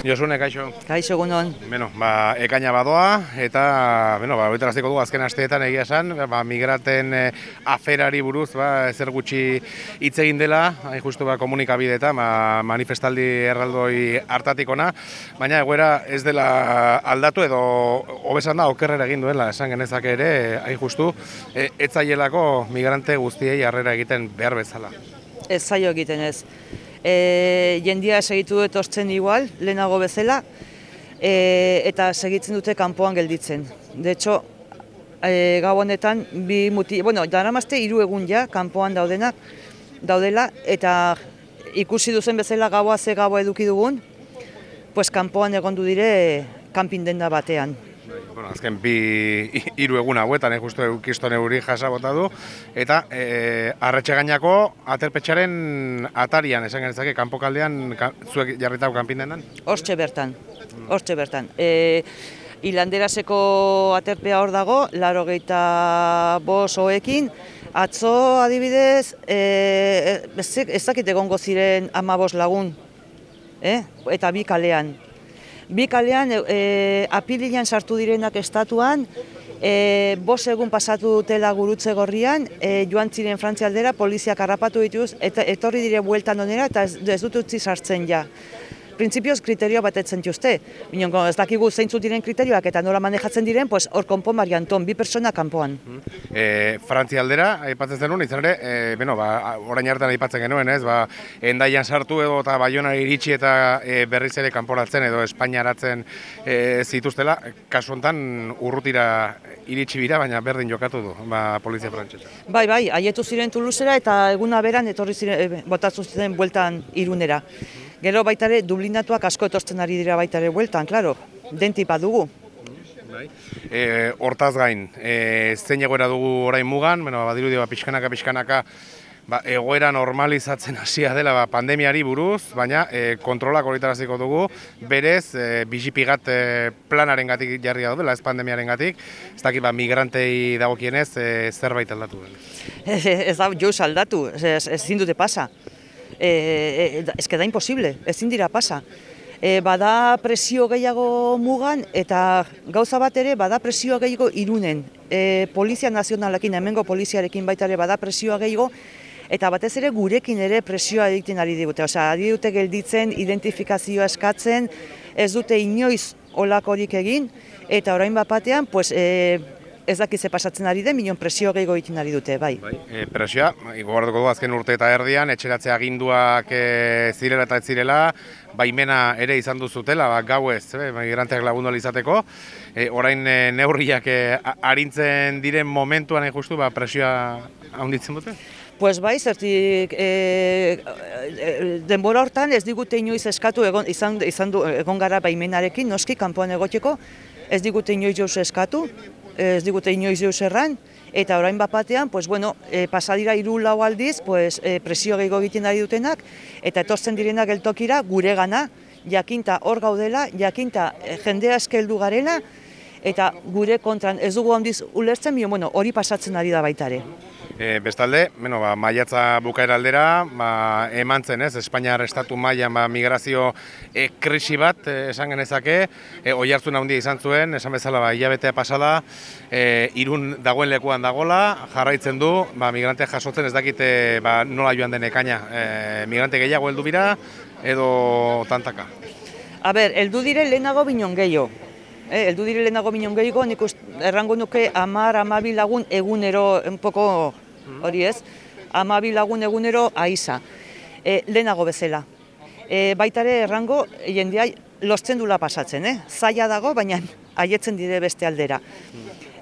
Josune, kaixo. Kaixo egunon. Bueno, ba, ekaina badoa, eta, bueno, ba, hogeita du azken asteetan egia esan, ba, migraten eh, aferari buruz, ba, ezer gutxi hitz egin dela, hain justu ba, komunikabideetan, ba, manifestaldi erraldoi hartatikona, baina egoera ez dela aldatu edo hobesan da okerrera egin duela, esan genezak ere, hain justu, e, etzaielako migrante guztiei harrera egiten behar bezala. Ez zaio egiten ez. E, jendia segitu dut etortzen igual, lehenago bezala, e, eta segitzen dute kanpoan gelditzen. De hecho, e, gau honetan, bi muti, bueno, daramazte hiru egun ja, kanpoan daudenak, daudela, eta ikusi duzen bezala gaua ze gaua eduki dugun, pues kanpoan egondu dire kanpin denda batean. Bueno, azken bi hiru egun hauetan, eh, justu eukiston euri jasa bota du, eta e, arretxe gainako aterpetxaren atarian, esan genezake, kanpokaldean ka, zuek jarritau kanpin denan? Hortxe bertan, hortxe bertan. E, Ilanderaseko aterpea hor dago, laro gehieta bos hoekin, atzo adibidez, e, ez dakit egongo ziren amabos lagun, eh? eta bi kalean. Bi kalean, e, apilian sartu direnak estatuan, e, bos egun pasatu dutela gurutze gorrian, e, joan ziren frantzialdera, poliziak harrapatu dituz, eta etorri dire bueltan onera, eta ez, ez dut utzi sartzen ja printzipioz kriterio bat etzen juzte. Binongo, ez dakigu zeintzu diren kriterioak eta nola manejatzen diren, pues, hor konpon marian ton, bi persona kanpoan. E, Frantzia aldera, aipatzen zenun, izan ere, e, bueno, ba, orain hartan aipatzen genuen, ez, ba, endaian sartu edo eta baiona iritsi eta e, berriz ere kanporatzen edo Espainiaratzen e, zituztela, kasu hontan urrutira iritsi bira, baina berdin jokatu du, ba, polizia frantzesa. Bai, bai, haietu ziren Tulusera eta eguna beran etorri ziren, e, botatu ziren bueltan irunera. Gero baitare dublinatuak asko etortzen ari dira baitare bueltan, klaro, denti dugu. E, hortaz gain, e, zein egoera dugu orain mugan, bueno, badiru ba, pixkanaka, pixkanaka, ba, egoera normalizatzen hasia dela ba, pandemiari buruz, baina e, kontrolak horretaraziko dugu, berez, e, bizipigat e, planaren gatik jarri dela, ez pandemiaren gatik, ez dakit ba, migrantei dagokienez e, zerbait aldatu den. Ez da, joz aldatu, ez, ez zindute pasa e, e, ez da imposible, ezin dira pasa. E, bada presio gehiago mugan eta gauza bat ere bada presio gehiago irunen. E, polizia nazionalekin, hemengo poliziarekin baita ere bada presioa gehiago, eta batez ere gurekin ere presioa egiten ari digute. Osea, ari dute gelditzen, identifikazioa eskatzen, ez dute inoiz olakorik egin, eta orain bat batean, pues, e, ez dakiz ze pasatzen ari den, minon presio gehiago egiten ari dute, bai. bai. E, presioa, gogoratuko du azken urte eta erdian, etxeratzea aginduak e, zirela eta ez zirela, baimena ere izan duzutela, ba, gau ez, e, migranteak lagundu izateko, e, orain e, neurriak e, arintzen diren momentuan e, justu, ba, presioa handitzen dute? Pues bai, zertik e, e, denbora hortan ez digute inoiz eskatu egon, izan, izan du, egon gara baimenarekin, noski, kanpoan egoteko, ez digute inoiz jauz eskatu, ez digute inoiz jauz erran, eta orain bat batean, pues, bueno, e, pasadira iru lau aldiz, pues, e, presio gehiago egiten ari dutenak, eta etortzen direnak geltokira gure gana, jakinta hor gaudela, jakinta e, jendea eskeldu garela, eta gure kontran ez dugu handiz ulertzen, bio, bueno, hori pasatzen ari da baitare. E, bestalde, bueno, ba, maiatza bukaera aldera, ba, eman zen ez, Espainiar Estatu mailan ba, migrazio e, krisi bat, e, esan genezake, e, oi hartzun handia izan zuen, esan bezala, ba, hilabetea pasada, e, irun dagoen lekuan dagola, jarraitzen du, ba, migrante jasotzen ez dakite ba, nola joan den ekaina, e, migrante gehiago heldu bira, edo tantaka. A ber, heldu dire lehenago binon gehiago. Eh, eldu dire lehenago binon gehiago, nik errango nuke amar, amabi lagun egunero, un poco hori ez, amabi lagun egunero aiza, e, lehenago bezala. E, baitare errango, jendea lostzen dula pasatzen, eh? zaila dago, baina haietzen dire beste aldera.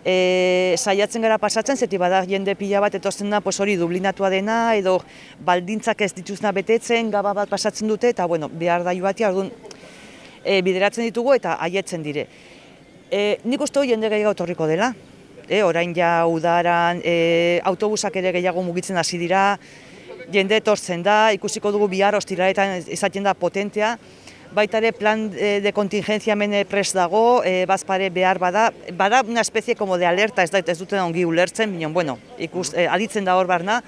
E, saiatzen gara pasatzen, zeti bada jende pila bat etortzen da hori dublinatua dena, edo baldintzak ez dituzna betetzen, gaba bat pasatzen dute, eta bueno, behar da joatia, orduan, e, bideratzen ditugu eta haietzen dire. E, nik uste jende gehiago torriko dela, e, orain ja udaran e, autobusak ere gehiago mugitzen hasi dira, jende etortzen da, ikusiko dugu bihar ostiraretan izaten da potentea, baita ere plan de kontingentzia mene pres dago, e, bazpare behar bada, bada una especie como de alerta, ez, da, ez duten ongi ulertzen, bineon, bueno, ikus, e, aditzen da hor barna,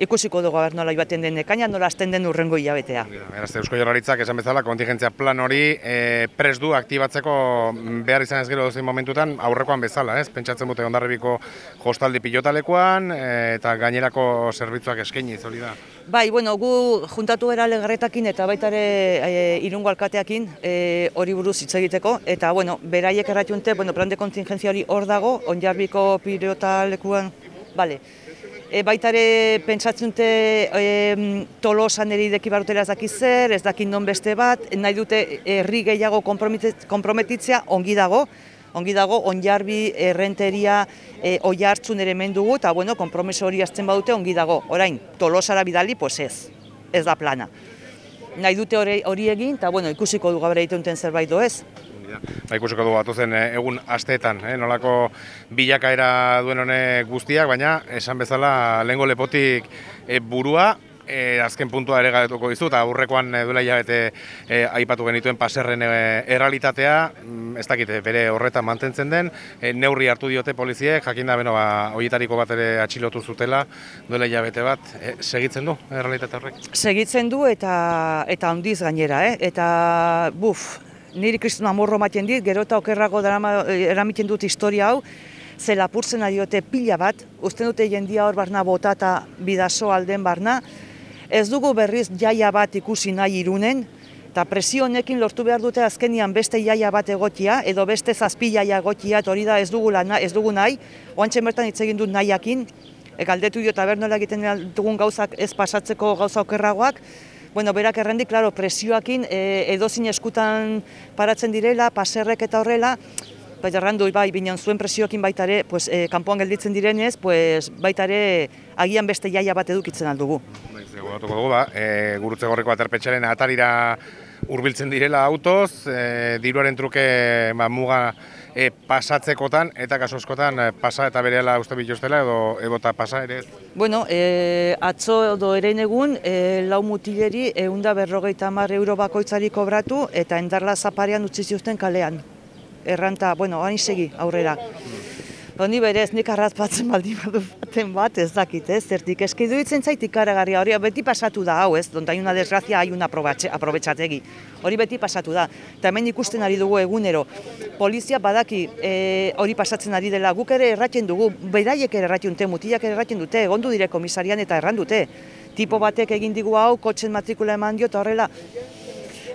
ikusiko dugu aber nola joaten den ekaina, nola azten den urrengo hilabetea. Beraz, Eusko Jaurlaritzak esan bezala kontingentzia plan hori e, pres du aktibatzeko behar izan ez gero dozein momentutan aurrekoan bezala, ez? Pentsatzen dute ondarribiko hostaldi pilotalekoan e, eta gainerako zerbitzuak eskaini hori da. Bai, bueno, gu juntatu era legarretakin eta baita ere e, irungo alkateakin e, hori buruz hitz egiteko eta bueno, beraiek erratiunte, bueno, plan de kontingentzia hori hor dago, onjarbiko pilotalekuan, bale, E, baita ere pentsatzen dute e, tolosan eri deki barutela ez daki zer, ez daki non beste bat, nahi dute herri gehiago komprometitzea ongi dago, ongi dago, onjarbi, errenteria, e, oi hartzun ere mendugu, eta bueno, kompromiso hori azten badute ongi dago. Orain, tolosara bidali, pues ez, ez da plana. Nahi dute hori egin, eta bueno, ikusiko du gabera egiten zerbait Ba, ikusiko du batu zen eh, egun asteetan, eh, nolako bilakaera duen honek guztiak, baina esan bezala lehengo lepotik eh, burua, e, azken puntua ere gaituko dizu, eta aurrekoan duela hilabete e, aipatu genituen paserren e, errealitatea, mm, ez dakite, bere horretan mantentzen den, e, neurri hartu diote poliziek, jakin da, beno, ba, oietariko bat ere atxilotu zutela, duela hilabete bat, e, segitzen du errealitate horrek? Segitzen du eta eta handiz gainera, eh? eta buf, niri kristuna amorro maten dit, gero eta okerrago drama, eh, eramiten dut historia hau, ze lapurtzen adiote pila bat, usten dute jendia hor barna botata bidazo alden barna, ez dugu berriz jaia bat ikusi nahi irunen, eta presio honekin lortu behar dute azkenian beste jaia bat egotia, edo beste zazpi jaia egotia, eta hori da ez dugu, lana, ez dugu nahi, oantxe bertan hitz egin dut nahiakin, e, galdetu dio tabernola egiten dugun gauzak ez pasatzeko gauza okerragoak, bueno, berak errendik, claro, presioakin e, edozin eskutan paratzen direla, paserrek eta horrela, bai errandu, bai, binean zuen presioakin baita ere, pues, e, kanpoan gelditzen direnez, pues, baita ere agian beste jaia bat edukitzen aldugu. Bai, dugu, ba, e, gurutze gorreko aterpetxaren atarira hurbiltzen direla autoz, e, diruaren truke ba, muga e, pasatzekotan eta kaso askotan e, pasa eta berehala uste bituztela edo ebota pasa ere? Bueno, e, atzo edo eren egun e, lau mutileri eunda berrogeita hamar euro bakoitzari kobratu eta endarla zaparean utzi ziuzten kalean. Erranta, bueno, hain segi aurrera. Honi berez, nik arrazpatzen baldin badu baten bat, ez dakit, ez, zertik eski duitzen zait ikaragarria, hori beti pasatu da hau, ez, donta una desgrazia, hai una aprobetxategi, hori beti pasatu da, eta hemen ikusten ari dugu egunero, polizia badaki e, hori pasatzen ari dela, guk ere erratzen dugu, beraiek ere erratzen dute, mutilak ere erratzen dute, egondu dire komisarian eta erran dute, tipo batek egin digu hau, kotxen matrikula eman dio, eta horrela,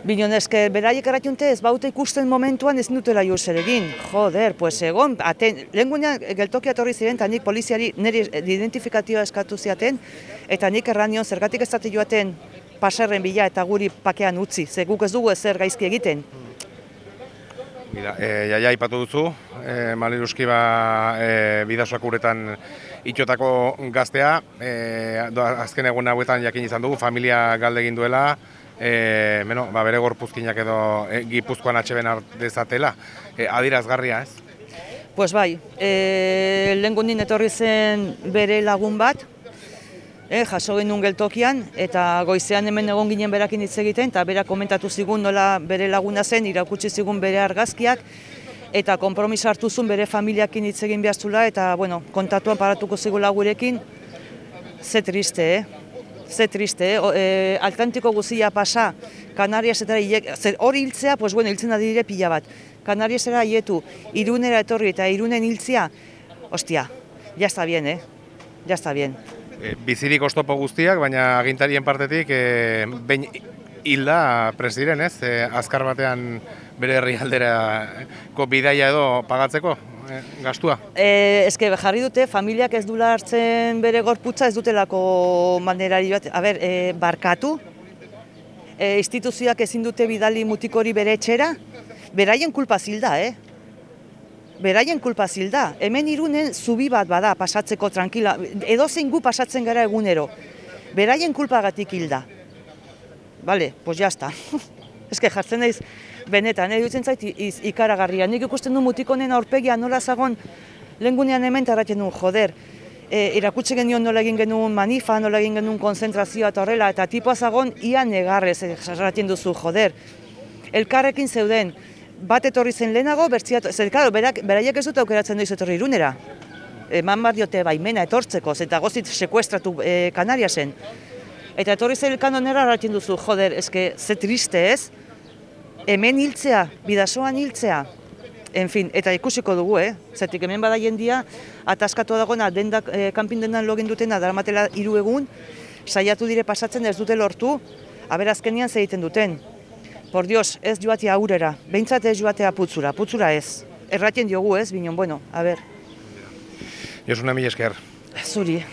Binon eske, beraiek erratiunte ez baute ikusten momentuan ez dutela jo zer egin. Joder, pues egon, aten, lehen gunean geltokia torri ziren, eta nik poliziari niri identifikatioa eskatu ziaten, eta nik erranion zergatik ez zati joaten paserren bila eta guri pakean utzi, ze guk ez dugu ezer gaizki egiten. Mira, e, jaia ipatu duzu, e, Maliruski ba, e, bidasoak uretan itxotako gaztea, e, azken egun hauetan jakin izan dugu, familia galde egin duela, e, bueno, ba, bere gorpuzkinak edo e, gipuzkoan atxeben dezatela, e, adirazgarria ez? Pues bai, e, lehen etorri zen bere lagun bat, e, jaso genuen geltokian, eta goizean hemen egon ginen berakin hitz egiten, eta berak komentatu zigun nola bere laguna zen, irakutsi zigun bere argazkiak, eta kompromiso hartu zuen bere familiakin hitz egin behaztula, eta bueno, kontatuan paratuko zigu lagurekin, ze triste, eh? Ze triste, eh? e, Atlantiko guzia pasa, Kanarias eta hori hiltzea, pues bueno, hiltzen da dire pila bat. Kanarias era hietu, irunera etorri eta irunen hiltzea, ostia, ja está bien, eh? Ja está bien. E, bizirik oztopo guztiak, baina agintarien partetik, e, behin hilda presidiren, ez? E, azkar batean bere herri aldera bidaia edo pagatzeko? Eh, gastua? E, eske jarri dute, familiak ez dula hartzen bere gorputza ez dutelako manerari bat, a ber, e, barkatu, e, instituzioak ezin dute bidali mutikori bere etxera, beraien kulpa zilda, eh? Beraien kulpa zilda, hemen irunen zubi bat bada pasatzeko tranquila, edo zein gu pasatzen gara egunero, beraien kulpagatik hilda. Bale, pues jazta. Ez que jartzen daiz, benetan, eh, dutzen zait ikaragarria. Nik ikusten du mutikonen aurpegia nola zagon, lehen hemen tarratzen du, joder, e, irakutsi genion nola egin genuen manifa, nola egin genuen konzentrazioa eta horrela, eta tipoa zagon, ia negarrez, eh, duzu, joder. Elkarrekin zeuden, bat etorri zen lehenago, bertziat, zer, karo, berak, beraiek ez dut aukeratzen duiz etorri irunera. eman bar diote baimena etortzeko, eta gozit sekuestratu e, Kanariasen. Eta etorri zel kanonera harratzen duzu, joder, eske, ze triste ez, hemen hiltzea, bidasoan hiltzea, En fin, eta ikusiko dugu, eh? Zertik hemen bada jendia, ataskatu dagoena, dendak, eh, kanpin dendan login dutena, daramatela hiru egun, saiatu dire pasatzen ez dute lortu, aber azkenian ze egiten duten. Por Dios, ez joatea aurrera, behintzat ez joatea putzura, putzura ez. Erratien diogu ez, binon, bueno, a ber, Josune, mila esker. zuri.